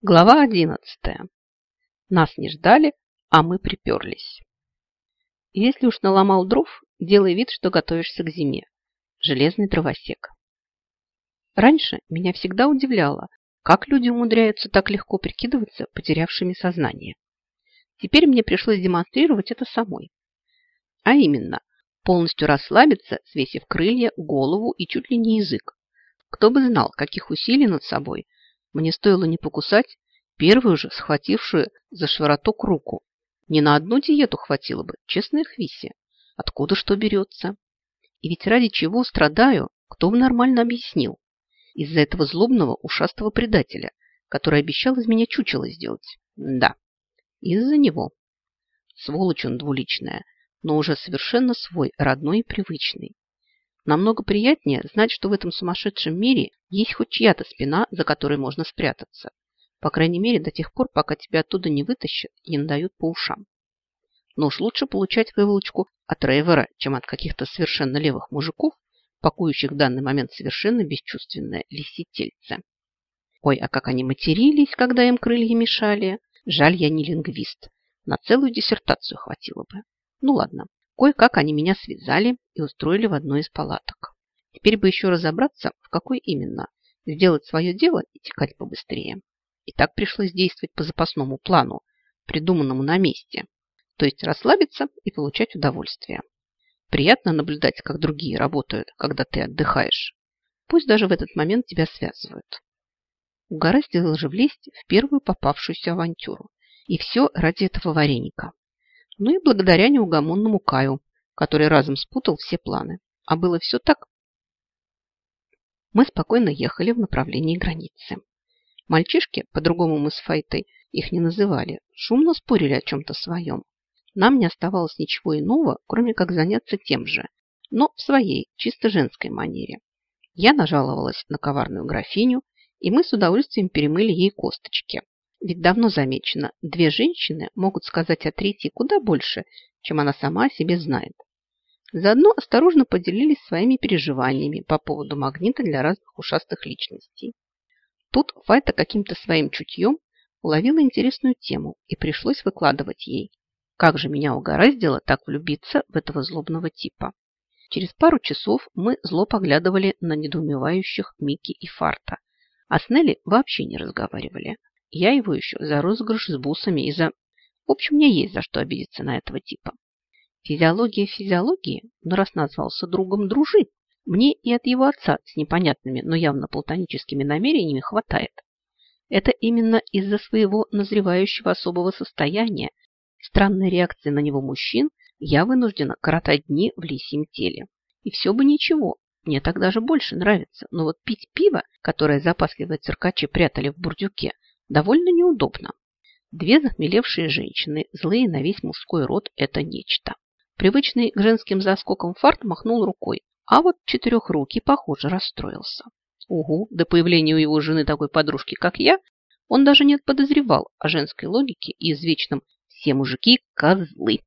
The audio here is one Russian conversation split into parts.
Глава одиннадцатая. Нас не ждали, а мы приперлись. Если уж наломал дров, делай вид, что готовишься к зиме. Железный дровосек. Раньше меня всегда удивляло, как люди умудряются так легко прикидываться потерявшими сознание. Теперь мне пришлось демонстрировать это самой. А именно, полностью расслабиться, свесив крылья, голову и чуть ли не язык. Кто бы знал, каких усилий над собой – мне стоило не покусать первую же схватившую за швороток руку. Ни на одну диету хватило бы, честная хвиси. Откуда что берется? И ведь ради чего страдаю, кто бы нормально объяснил? Из-за этого злобного ушастого предателя, который обещал из меня чучело сделать. Да, из-за него. Сволочь он двуличная, но уже совершенно свой, родной и привычный. Намного приятнее знать, что в этом сумасшедшем мире есть хоть чья-то спина, за которой можно спрятаться. По крайней мере, до тех пор, пока тебя оттуда не вытащат и не надают по ушам. Но уж лучше получать выволочку от Рейвера, чем от каких-то совершенно левых мужиков, пакующих в данный момент совершенно бесчувственное лисительце. Ой, а как они матерились, когда им крылья мешали. Жаль, я не лингвист. На целую диссертацию хватило бы. Ну ладно, Кое-как они меня связали и устроили в одной из палаток. Теперь бы еще разобраться, в какой именно, сделать свое дело и текать побыстрее. И так пришлось действовать по запасному плану, придуманному на месте. То есть расслабиться и получать удовольствие. Приятно наблюдать, как другие работают, когда ты отдыхаешь. Пусть даже в этот момент тебя связывают. Угораздило же влезть в первую попавшуюся авантюру. И все ради этого вареника. Ну и благодаря неугомонному Каю, который разом спутал все планы. А было все так. Мы спокойно ехали в направлении границы. Мальчишки, по-другому мы с Файтой их не называли, шумно спорили о чем-то своем. Нам не оставалось ничего иного, кроме как заняться тем же, но в своей, чисто женской манере. Я нажаловалась на коварную графиню, и мы с удовольствием перемыли ей косточки, ведь давно замечено, две женщины могут сказать о третьей куда больше, чем она сама о себе знает. Заодно осторожно поделились своими переживаниями по поводу магнита для разных ушастых личностей. Тут Файта каким-то своим чутьем уловила интересную тему и пришлось выкладывать ей. Как же меня угораздило так влюбиться в этого злобного типа. Через пару часов мы зло поглядывали на недоумевающих Микки и Фарта, а с Нелли вообще не разговаривали. Я его еще за розыгрыш с бусами и за... В общем, мне есть за что обидеться на этого типа. Физиология физиологии, но раз назвался другом дружи, мне и от его отца с непонятными, но явно платоническими намерениями хватает. Это именно из-за своего назревающего особого состояния, странной реакции на него мужчин, я вынуждена коротать дни в лисьем теле. И все бы ничего, мне так даже больше нравится. Но вот пить пиво, которое запасливые циркачи прятали в бурдюке, довольно неудобно. Две захмелевшие женщины, злые на весь мужской род, это нечто. Привычный к женским заскокам фарт махнул рукой, а вот четырехрукий, похоже, расстроился. Угу, до появления у его жены такой подружки, как я, он даже не подозревал о женской логике и извечном «все мужики – козлы».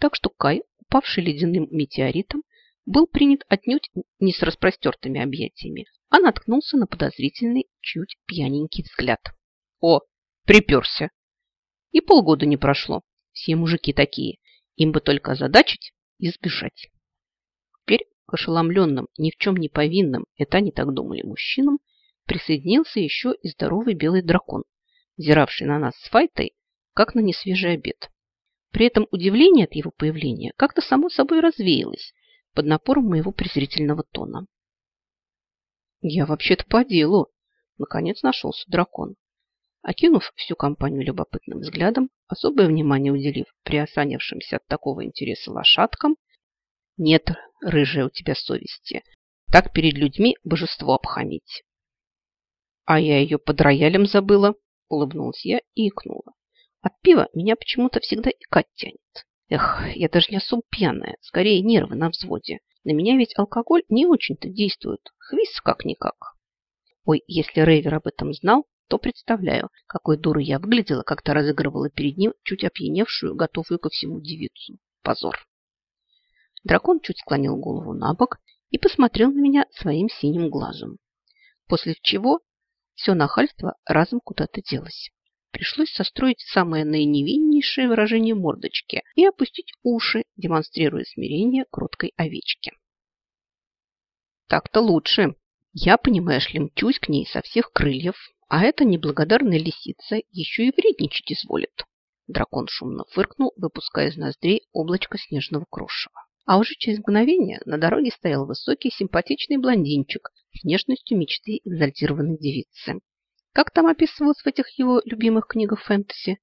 Так что Кай, упавший ледяным метеоритом, был принят отнюдь не с распростертыми объятиями, а наткнулся на подозрительный, чуть пьяненький взгляд. О, приперся! И полгода не прошло. Все мужики такие. Им бы только озадачить и сбежать. Теперь к ошеломленным, ни в чем не повинным, это они так думали, мужчинам, присоединился еще и здоровый белый дракон, взиравший на нас с Файтой, как на несвежий обед. При этом удивление от его появления как-то само собой развеялось под напором моего презрительного тона. Я вообще-то по делу. Наконец нашелся дракон. Окинув всю компанию любопытным взглядом, особое внимание уделив приосанившимся от такого интереса лошадкам, нет, рыжая у тебя совести, так перед людьми божество обхамить. А я ее под роялем забыла, улыбнулась я и икнула. От пива меня почему-то всегда икать тянет. Эх, я даже не особо пьяная, скорее нервы на взводе. На меня ведь алкоголь не очень-то действует. Хвист как-никак. Ой, если Рейвер об этом знал, то представляю, какой дурой я выглядела, когда разыгрывала перед ним чуть опьяневшую, готовую ко всему девицу. Позор. Дракон чуть склонил голову на бок и посмотрел на меня своим синим глазом. После чего Все нахальство разом куда-то делось. Пришлось состроить самое наиневиннейшее выражение мордочки и опустить уши, демонстрируя смирение кроткой овечки. Так-то лучше. Я, понимаешь ли, мчусь к ней со всех крыльев, а эта неблагодарная лисица еще и вредничать изволит. Дракон шумно фыркнул, выпуская из ноздрей облачко снежного крошева. А уже через мгновение на дороге стоял высокий симпатичный блондинчик с внешностью мечты экзальтированной девицы. Как там описывалось в этих его любимых книгах фэнтези?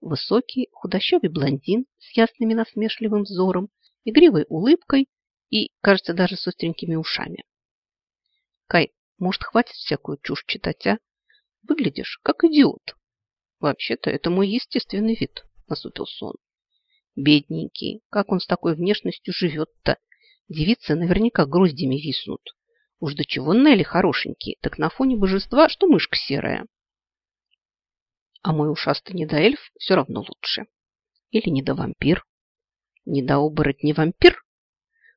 Высокий, худощавый блондин с ясными насмешливым взором, игривой улыбкой и, кажется, даже с остренькими ушами. Кай, может, хватит всякую чушь читать, а? Выглядишь как идиот. Вообще-то это мой естественный вид, насупился он. Бедненький, как он с такой внешностью живет-то? Девицы наверняка гроздями виснут. Уж до чего Нелли хорошенький, так на фоне божества, что мышка серая. А мой ушастый недоэльф все равно лучше. Или недовампир. Недооборотний вампир?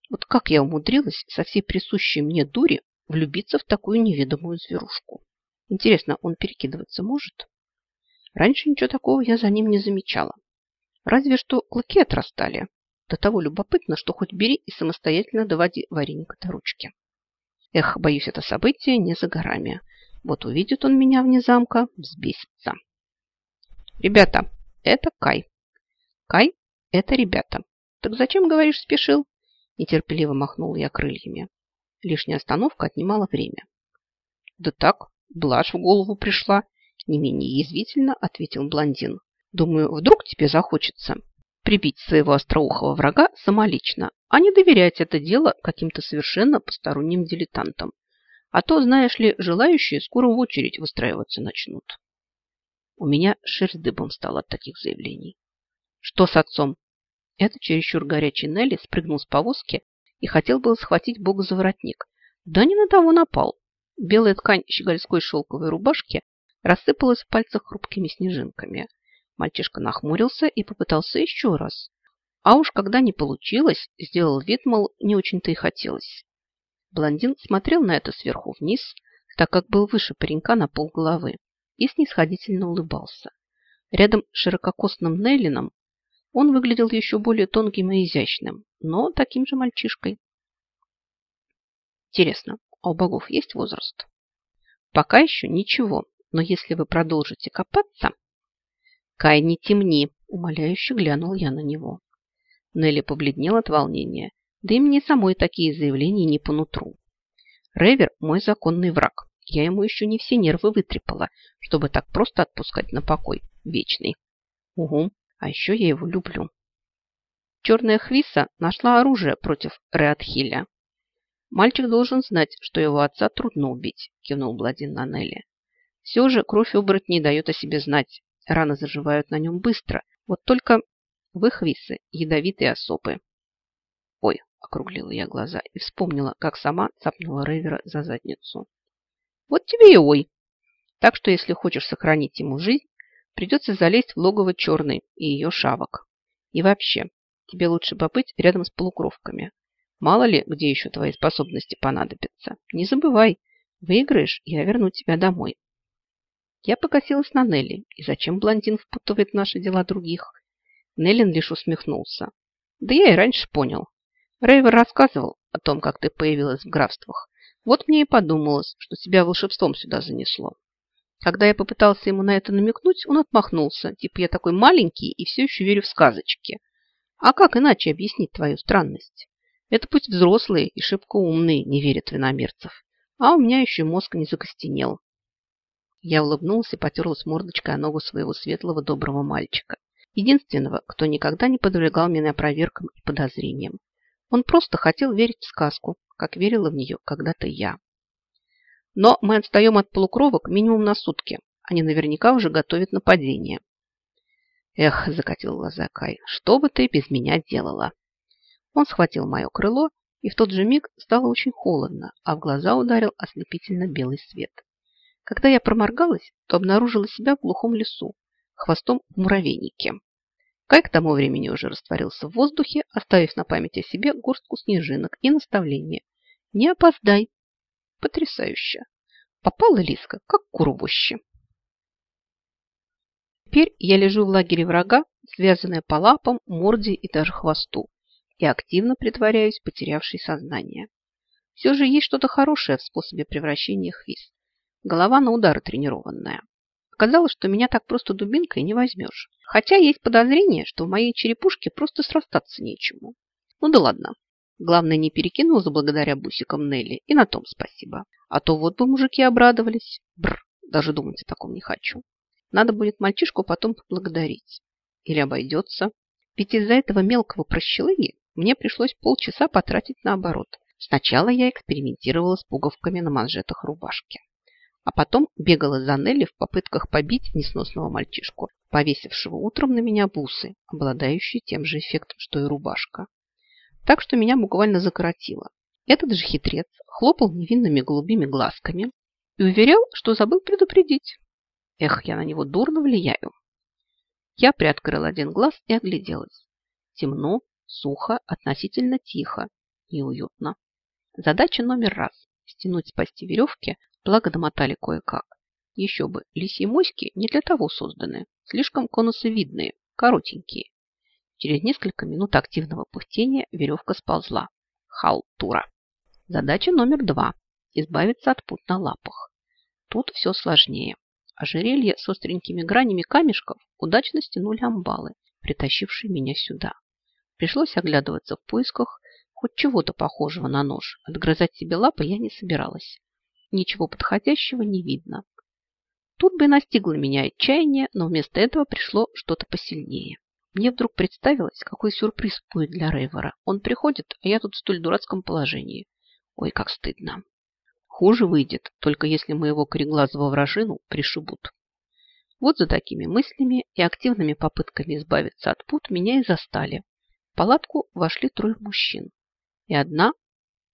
Вот как я умудрилась со всей присущей мне дури влюбиться в такую неведомую зверушку? Интересно, он перекидываться может? Раньше ничего такого я за ним не замечала. Разве что клыки отрастали. До того любопытно, что хоть бери и самостоятельно доводи вареника до ручки. Эх, боюсь, это событие не за горами. Вот увидит он меня вне замка, взбесится. Ребята, это Кай. Кай – это ребята. Так зачем, говоришь, спешил? Нетерпеливо махнул я крыльями. Лишняя остановка отнимала время. Да так, блажь в голову пришла, не менее язвительно ответил блондин. Думаю, вдруг тебе захочется прибить своего остроухого врага самолично, а не доверять это дело каким-то совершенно посторонним дилетантам. А то, знаешь ли, желающие скоро в очередь выстраиваться начнут. У меня шерсть дыбом стала от таких заявлений. Что с отцом? Это чересчур горячий Нелли спрыгнул с повозки и хотел было схватить бога за воротник. Да не на того напал. Белая ткань щегольской шелковой рубашки рассыпалась в пальцах хрупкими снежинками. Мальчишка нахмурился и попытался еще раз. А уж когда не получилось, сделал вид, мол, не очень-то и хотелось. Блондин смотрел на это сверху вниз, так как был выше паренька на полголовы, и снисходительно улыбался. Рядом с ширококосным Нейлином он выглядел еще более тонким и изящным, но таким же мальчишкой. Интересно, а у богов есть возраст? Пока еще ничего, но если вы продолжите копаться, «Кай, не темни!» – умоляюще глянул я на него. Нелли побледнел от волнения, да и мне самой такие заявления не по нутру. Ревер – мой законный враг. Я ему еще не все нервы вытрепала, чтобы так просто отпускать на покой. Вечный. Угу, а еще я его люблю. Черная Хвиса нашла оружие против Реатхиля. Мальчик должен знать, что его отца трудно убить, кивнул Бладин на Нелли. Все же кровь оборотней дает о себе знать, Раны заживают на нем быстро. Вот только выхвисы ядовитые особы. Ой, округлила я глаза и вспомнила, как сама цапнула Рейвера за задницу. Вот тебе и ой. Так что, если хочешь сохранить ему жизнь, придется залезть в логово черной и ее шавок. И вообще, тебе лучше побыть рядом с полукровками. Мало ли, где еще твои способности понадобятся. Не забывай, выиграешь, я верну тебя домой. Я покосилась на Нелли. И зачем блондин впутывает наши дела других? Неллин лишь усмехнулся. Да я и раньше понял. Рейвер рассказывал о том, как ты появилась в графствах. Вот мне и подумалось, что тебя волшебством сюда занесло. Когда я попытался ему на это намекнуть, он отмахнулся. Типа я такой маленький и все еще верю в сказочки. А как иначе объяснить твою странность? Это пусть взрослые и шибко умные не верят в иномерцев. А у меня еще мозг не закостенел. Я улыбнулся и потерлась мордочкой о ногу своего светлого доброго мальчика. Единственного, кто никогда не подвергал меня проверкам и подозрениям. Он просто хотел верить в сказку, как верила в нее когда-то я. Но мы отстаем от полукровок минимум на сутки. Они наверняка уже готовят нападение. Эх, закатил глаза Кай, что бы ты без меня делала? Он схватил мое крыло, и в тот же миг стало очень холодно, а в глаза ударил ослепительно белый свет. Когда я проморгалась, то обнаружила себя в глухом лесу, хвостом в муравейнике. Кай к тому времени уже растворился в воздухе, оставив на память о себе горстку снежинок и наставление. Не опоздай. Потрясающе. Попала Лиска, как куру Теперь я лежу в лагере врага, связанная по лапам, морде и даже хвосту, и активно притворяюсь потерявшей сознание. Все же есть что-то хорошее в способе превращения хвист. Голова на удары тренированная. Оказалось, что меня так просто дубинкой не возьмешь. Хотя есть подозрение, что в моей черепушке просто срастаться нечему. Ну да ладно. Главное, не перекинулся благодаря бусикам Нелли, и на том спасибо. А то вот бы мужики обрадовались. Бр, даже думать о таком не хочу. Надо будет мальчишку потом поблагодарить. Или обойдется. Ведь из-за этого мелкого прощелыги мне пришлось полчаса потратить наоборот. Сначала я экспериментировала с пуговками на манжетах рубашки. А потом бегала за Нелли в попытках побить несносного мальчишку, повесившего утром на меня бусы, обладающие тем же эффектом, что и рубашка. Так что меня буквально закоротило. Этот же хитрец хлопал невинными голубыми глазками и уверял, что забыл предупредить. Эх, я на него дурно влияю. Я приоткрыла один глаз и огляделась. Темно, сухо, относительно тихо, неуютно. Задача номер раз – стянуть с пасти веревки, благо домотали кое-как. Еще бы, лисьи моськи не для того созданы, слишком конусовидные, коротенькие. Через несколько минут активного пыхтения веревка сползла. Халтура. Задача номер два – избавиться от пут на лапах. Тут все сложнее. Ожерелье с остренькими гранями камешков удачно стянули амбалы, притащившие меня сюда. Пришлось оглядываться в поисках хоть чего-то похожего на нож. Отгрызать себе лапы я не собиралась. Ничего подходящего не видно. Тут бы настигло меня отчаяние, но вместо этого пришло что-то посильнее. Мне вдруг представилось, какой сюрприз будет для Рейвора. Он приходит, а я тут в столь дурацком положении. Ой, как стыдно. Хуже выйдет, только если моего кореглазого вражину пришибут. Вот за такими мыслями и активными попытками избавиться от пут меня и застали. В палатку вошли трое мужчин и одна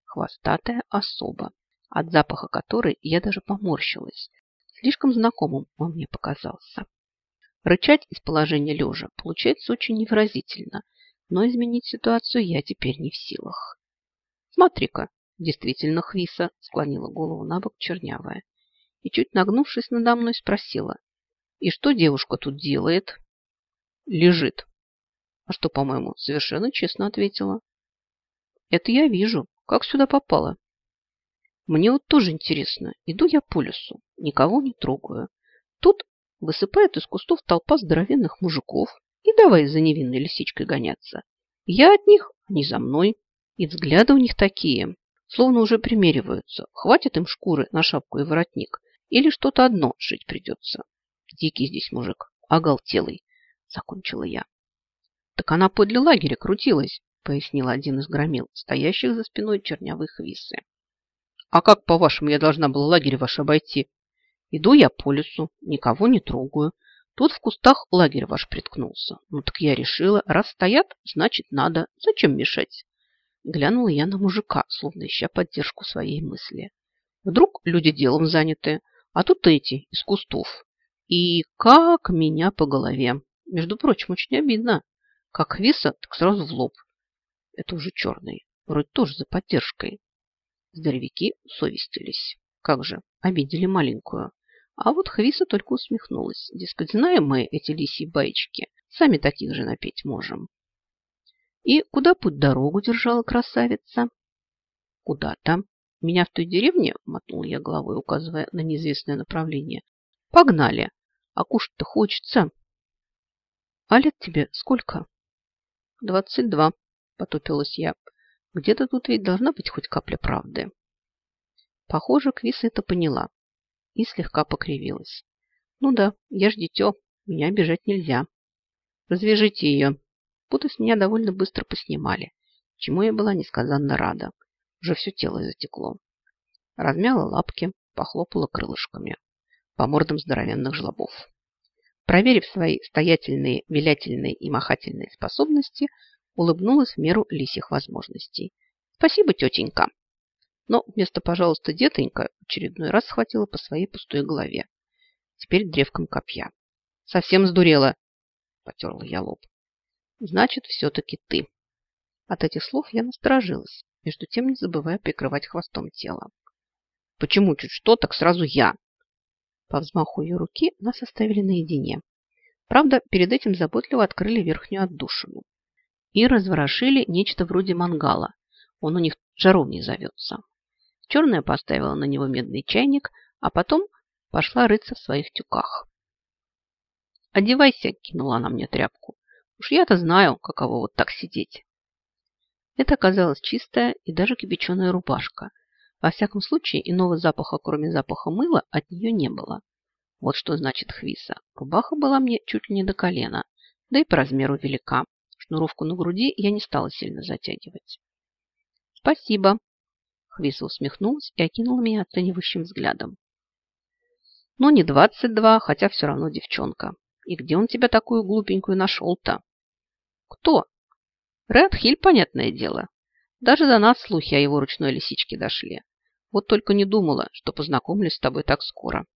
хвостатая особа, от запаха которой я даже поморщилась. Слишком знакомым он мне показался. Рычать из положения лежа получается очень невыразительно, но изменить ситуацию я теперь не в силах. Смотри-ка, Действительно, Хвиса склонила голову на бок чернявая и, чуть нагнувшись надо мной, спросила. И что девушка тут делает? Лежит. А что, по-моему, совершенно честно ответила. Это я вижу. Как сюда попала? Мне вот тоже интересно. Иду я по лесу, никого не трогаю. Тут высыпает из кустов толпа здоровенных мужиков и давай за невинной лисичкой гоняться. Я от них, они за мной. И взгляды у них такие, Словно уже примериваются. Хватит им шкуры на шапку и воротник. Или что-то одно шить придется. Дикий здесь мужик. Оголтелый. Закончила я. Так она подле лагеря крутилась, пояснил один из громил, стоящих за спиной чернявой хвисы. А как, по-вашему, я должна была лагерь ваш обойти? Иду я по лесу, никого не трогаю. Тут в кустах лагерь ваш приткнулся. Ну так я решила, раз стоят, значит надо. Зачем мешать? Глянула я на мужика, словно ища поддержку своей мысли. Вдруг люди делом заняты, а тут эти, из кустов. И как меня по голове. Между прочим, очень обидно. Как виса, так сразу в лоб. Это уже черный. Вроде тоже за поддержкой. Здоровяки совестились. Как же, обидели маленькую. А вот Хвиса только усмехнулась. Дескать, знаем мы эти лисьи баечки. Сами таких же напеть можем. И куда путь дорогу держала красавица? Куда-то. Меня в той деревне, мотнул я головой, указывая на неизвестное направление. Погнали. А кушать-то хочется. А лет тебе сколько? Двадцать два, потупилась я. Где-то тут ведь должна быть хоть капля правды. Похоже, Квиса это поняла и слегка покривилась. Ну да, я ж дитё, меня обижать нельзя. Развяжите ее, Путы с меня довольно быстро поснимали, чему я была несказанно рада. Уже все тело затекло. Размяла лапки, похлопала крылышками по мордам здоровенных жлобов. Проверив свои стоятельные, вилятельные и махательные способности, улыбнулась в меру лисих возможностей. «Спасибо, тетенька!» Но вместо «пожалуйста, детонька» очередной раз схватила по своей пустой голове. Теперь древком копья. «Совсем сдурела!» – потерла я лоб. Значит, все-таки ты. От этих слов я насторожилась, между тем не забывая прикрывать хвостом тело. Почему чуть что, так сразу я? По взмаху ее руки нас оставили наедине. Правда, перед этим заботливо открыли верхнюю отдушину и разворошили нечто вроде мангала. Он у них жаровней зовется. Черная поставила на него медный чайник, а потом пошла рыться в своих тюках. «Одевайся», – кинула она мне тряпку. «Уж я-то знаю, каково вот так сидеть». Это оказалась чистая и даже кипяченая рубашка. Во всяком случае, иного запаха, кроме запаха мыла, от нее не было. Вот что значит хвиса. Рубаха была мне чуть ли не до колена, да и по размеру велика. Шнуровку на груди я не стала сильно затягивать. «Спасибо!» Хвиса усмехнулась и окинула меня оценивающим взглядом. «Ну, не двадцать два, хотя все равно девчонка. И где он тебя такую глупенькую нашел-то?» «Кто?» «Ред Хиль, понятное дело. Даже до нас слухи о его ручной лисичке дошли. Вот только не думала, что познакомлюсь с тобой так скоро».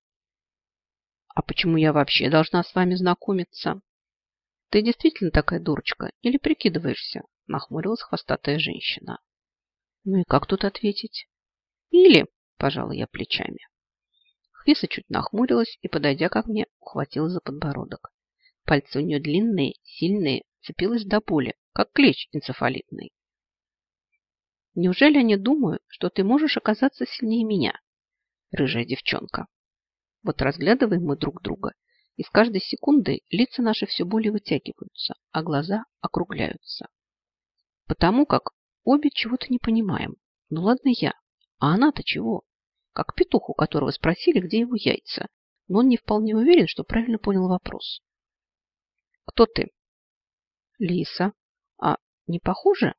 «А почему я вообще должна с вами знакомиться?» «Ты действительно такая дурочка или прикидываешься?» – нахмурилась хвостатая женщина. «Ну и как тут ответить?» «Или», – пожала я плечами. Хвиса чуть нахмурилась и, подойдя ко мне, ухватила за подбородок. Пальцы у нее длинные, сильные, цепилась до боли, как клещ энцефалитный. «Неужели они думают, что ты можешь оказаться сильнее меня, рыжая девчонка?» Вот разглядываем мы друг друга и с каждой секундой лица наши все более вытягиваются, а глаза округляются. Потому как обе чего-то не понимаем. Ну ладно я, а она-то чего? Как петух, у которого спросили, где его яйца, но он не вполне уверен, что правильно понял вопрос. Кто ты? Лиса. А не похоже?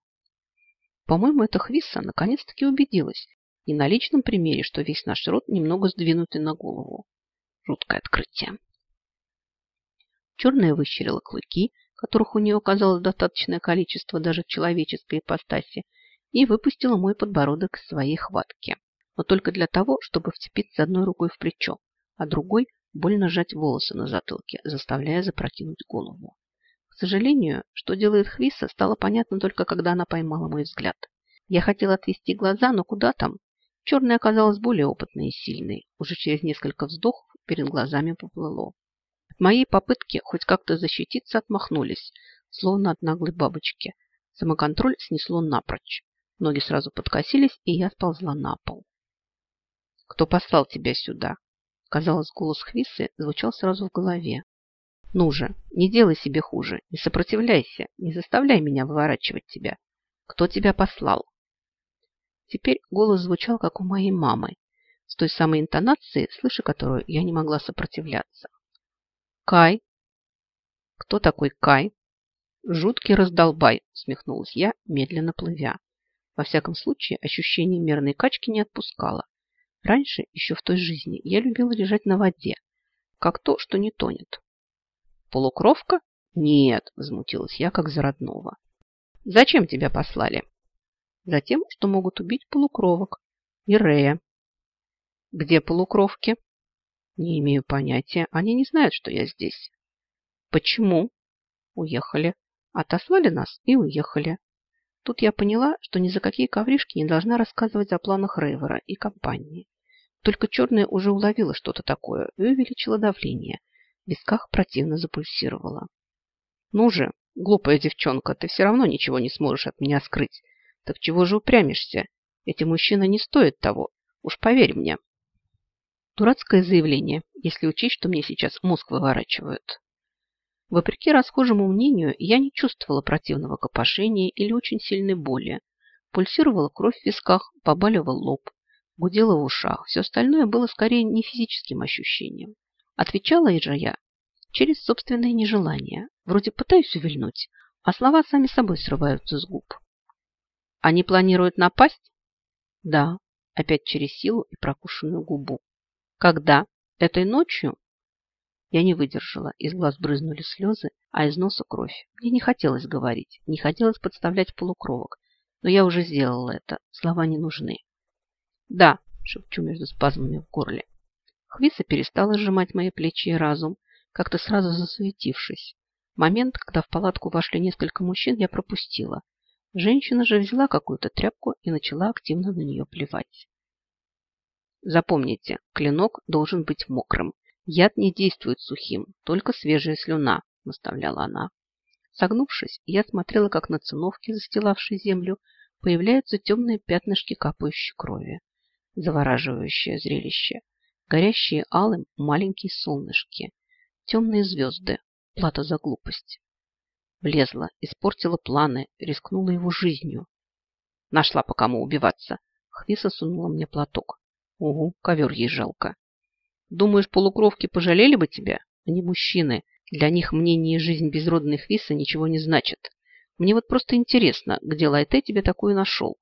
По-моему, эта Хвиса наконец-таки убедилась, и на личном примере, что весь наш род немного сдвинутый на голову. Жуткое открытие. Черная выщерила клыки, которых у нее оказалось достаточное количество даже в человеческой ипостаси, и выпустила мой подбородок из своей хватки. Но только для того, чтобы вцепиться одной рукой в плечо, а другой больно сжать волосы на затылке, заставляя запрокинуть голову. К сожалению, что делает Хвиса, стало понятно только когда она поймала мой взгляд. Я хотела отвести глаза, но куда там? Черная оказалась более опытной и сильной. Уже через несколько вздохов перед глазами поплыло моей попытки хоть как-то защититься отмахнулись, словно от наглой бабочки. Самоконтроль снесло напрочь. Ноги сразу подкосились, и я сползла на пол. «Кто послал тебя сюда?» Казалось, голос Хвисы звучал сразу в голове. «Ну же, не делай себе хуже, не сопротивляйся, не заставляй меня выворачивать тебя. Кто тебя послал?» Теперь голос звучал, как у моей мамы, с той самой интонацией, слыша которую я не могла сопротивляться. Кай. Кто такой Кай? Жуткий раздолбай, усмехнулась я, медленно плывя. Во всяком случае, ощущение мерной качки не отпускало. Раньше, еще в той жизни, я любила лежать на воде, как то, что не тонет. Полукровка? Нет, возмутилась я, как за родного. Зачем тебя послали? Затем, что могут убить полукровок. И Рея. Где полукровки? Не имею понятия. Они не знают, что я здесь. Почему? Уехали. Отослали нас и уехали. Тут я поняла, что ни за какие ковришки не должна рассказывать о планах Рейвера и компании. Только черная уже уловила что-то такое и увеличила давление. В висках противно запульсировала. Ну же, глупая девчонка, ты все равно ничего не сможешь от меня скрыть. Так чего же упрямишься? Эти мужчины не стоят того. Уж поверь мне. Дурацкое заявление, если учесть, что мне сейчас мозг выворачивают. Вопреки расхожему мнению, я не чувствовала противного копошения или очень сильной боли. Пульсировала кровь в висках, побаливал лоб, гудела в ушах. Все остальное было скорее не физическим ощущением. Отвечала же я через собственное нежелание. Вроде пытаюсь увильнуть, а слова сами собой срываются с губ. Они планируют напасть? Да, опять через силу и прокушенную губу. Когда? Этой ночью? Я не выдержала. Из глаз брызнули слезы, а из носа кровь. Мне не хотелось говорить, не хотелось подставлять полукровок. Но я уже сделала это. Слова не нужны. Да, шепчу между спазмами в горле. Хвиса перестала сжимать мои плечи и разум, как-то сразу засуетившись. Момент, когда в палатку вошли несколько мужчин, я пропустила. Женщина же взяла какую-то тряпку и начала активно на нее плевать. Запомните, клинок должен быть мокрым. Яд не действует сухим, только свежая слюна, наставляла она. Согнувшись, я смотрела, как на циновке, застилавшей землю, появляются темные пятнышки капающей крови. Завораживающее зрелище. Горящие алым маленькие солнышки. Темные звезды. Плата за глупость. Влезла, испортила планы, рискнула его жизнью. Нашла по кому убиваться. Хвиса сунула мне платок. Угу, ковер ей жалко. Думаешь, полукровки пожалели бы тебя? Они мужчины. Для них мнение и жизнь безродной Хвиса ничего не значит. Мне вот просто интересно, где Лайте тебе такую нашел?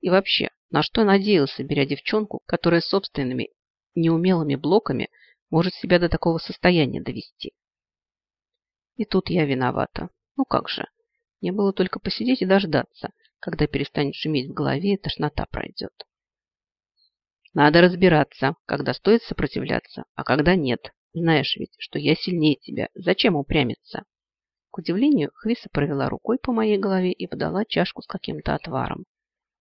И вообще, на что надеялся, беря девчонку, которая собственными неумелыми блоками может себя до такого состояния довести? И тут я виновата. Ну как же. Мне было только посидеть и дождаться, когда перестанет шуметь в голове и тошнота пройдет. Надо разбираться, когда стоит сопротивляться, а когда нет. Знаешь ведь, что я сильнее тебя. Зачем упрямиться? К удивлению, Хвиса провела рукой по моей голове и подала чашку с каким-то отваром.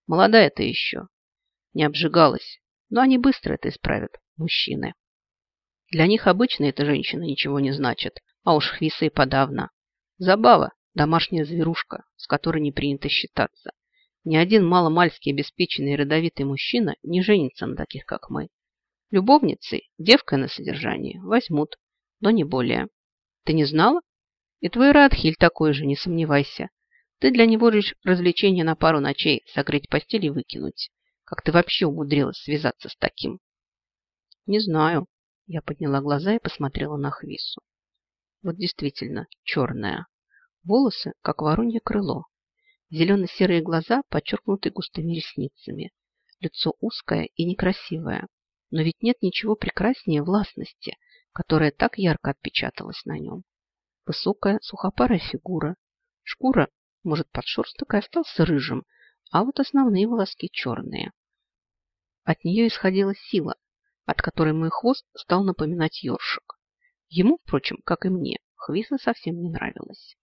Молодая ты еще. Не обжигалась. Но они быстро это исправят, мужчины. Для них обычно эта женщина ничего не значит, а уж Хвиса и подавно. Забава, домашняя зверушка, с которой не принято считаться. Ни один маломальский обеспеченный и родовитый мужчина не женится на таких, как мы. Любовницей, девкой на содержании возьмут, но не более. Ты не знала? И твой Радхиль такой же, не сомневайся. Ты для него лишь развлечение на пару ночей, согреть постель и выкинуть. Как ты вообще умудрилась связаться с таким? Не знаю. Я подняла глаза и посмотрела на Хвису. Вот действительно, черная. Волосы, как воронье крыло. Зелено-серые глаза, подчеркнуты густыми ресницами. Лицо узкое и некрасивое. Но ведь нет ничего прекраснее властности, которая так ярко отпечаталась на нем. Высокая, сухопарая фигура. Шкура, может, подшерсток и остался рыжим, а вот основные волоски черные. От нее исходила сила, от которой мой хвост стал напоминать ёршик. Ему, впрочем, как и мне, Хвиса совсем не нравилась.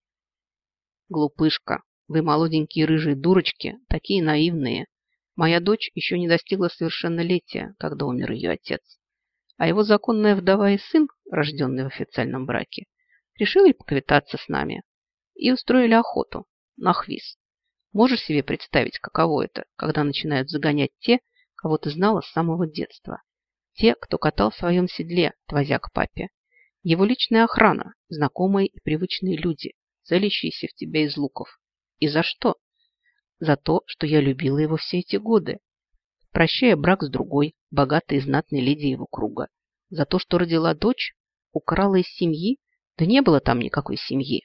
Глупышка, вы молоденькие рыжие дурочки, такие наивные. Моя дочь еще не достигла совершеннолетия, когда умер ее отец. А его законная вдова и сын, рожденный в официальном браке, решили поквитаться с нами и устроили охоту на хвиз. Можешь себе представить, каково это, когда начинают загонять те, кого ты знала с самого детства. Те, кто катал в своем седле, твозя к папе. Его личная охрана, знакомые и привычные люди, целящиеся в тебя из луков. И за что? За то, что я любила его все эти годы. Прощая брак с другой, богатой и знатной леди его круга. За то, что родила дочь, украла из семьи, да не было там никакой семьи.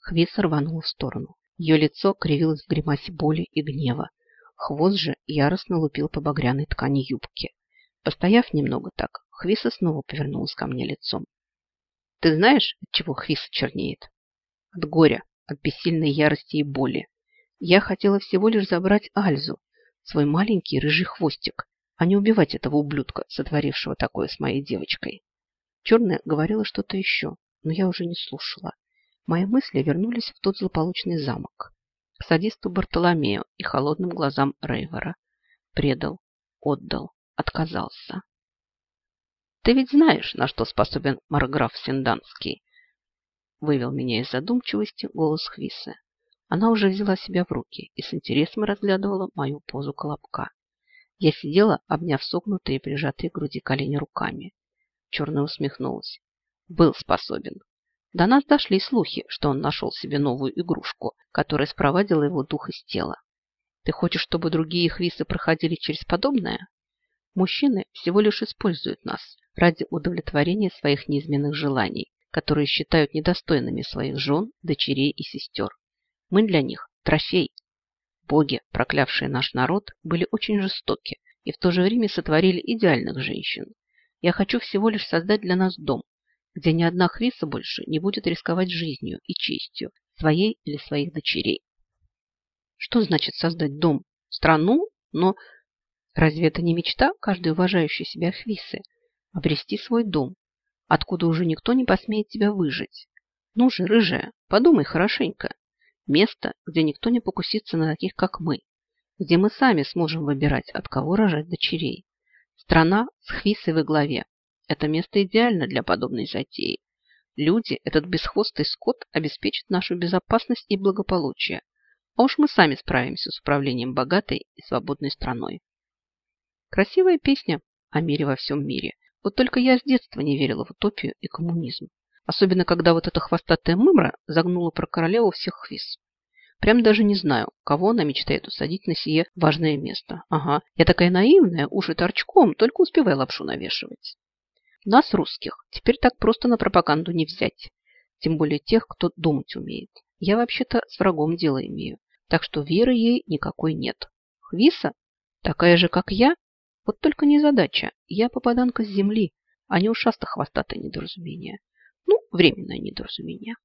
Хвиса рванула в сторону. Ее лицо кривилось в гримасе боли и гнева. Хвост же яростно лупил по багряной ткани юбки. Постояв немного так, Хвиса снова повернулась ко мне лицом. Ты знаешь, от чего Хвиса чернеет? От горя, от бессильной ярости и боли. Я хотела всего лишь забрать Альзу, свой маленький рыжий хвостик, а не убивать этого ублюдка, сотворившего такое с моей девочкой. Черная говорила что-то еще, но я уже не слушала. Мои мысли вернулись в тот злополучный замок, к садисту Бартоломео и холодным глазам Рейвера. Предал, отдал, отказался. Ты ведь знаешь, на что способен Марграф Синданский, Вывел меня из задумчивости голос Хвисы. Она уже взяла себя в руки и с интересом разглядывала мою позу колобка. Я сидела, обняв согнутые и прижатые к груди колени руками. Черная усмехнулась. Был способен. До нас дошли слухи, что он нашел себе новую игрушку, которая спровадила его дух из тела. Ты хочешь, чтобы другие хвисы проходили через подобное? Мужчины всего лишь используют нас ради удовлетворения своих неизменных желаний которые считают недостойными своих жен, дочерей и сестер. Мы для них – трофей. Боги, проклявшие наш народ, были очень жестоки и в то же время сотворили идеальных женщин. Я хочу всего лишь создать для нас дом, где ни одна хвиса больше не будет рисковать жизнью и честью своей или своих дочерей. Что значит создать дом? Страну? Но разве это не мечта каждой уважающей себя хвисы? Обрести свой дом, откуда уже никто не посмеет тебя выжить. Ну же, рыжая, подумай хорошенько. Место, где никто не покусится на таких, как мы. Где мы сами сможем выбирать, от кого рожать дочерей. Страна с Хвисой во главе. Это место идеально для подобной затеи. Люди, этот бесхвостый скот, обеспечат нашу безопасность и благополучие. А уж мы сами справимся с управлением богатой и свободной страной. Красивая песня о мире во всем мире. Вот только я с детства не верила в утопию и коммунизм. Особенно, когда вот эта хвостатая мымра загнула про королеву всех хвиз. Прям даже не знаю, кого она мечтает усадить на сие важное место. Ага, я такая наивная, уши торчком, только успевай лапшу навешивать. Нас, русских, теперь так просто на пропаганду не взять. Тем более тех, кто думать умеет. Я вообще-то с врагом дело имею, так что веры ей никакой нет. Хвиса? Такая же, как я? Вот только не задача. Я попаданка с земли, а не ушасто-хвостатое недоразумение. Ну, временное недоразумение.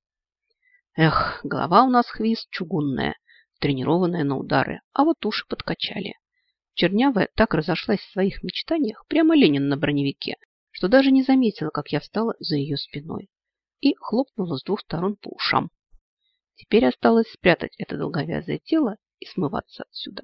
Эх, голова у нас хвист чугунная, тренированная на удары, а вот уши подкачали. Чернявая так разошлась в своих мечтаниях, прямо Ленин на броневике, что даже не заметила, как я встала за ее спиной и хлопнула с двух сторон по ушам. Теперь осталось спрятать это долговязое тело и смываться отсюда.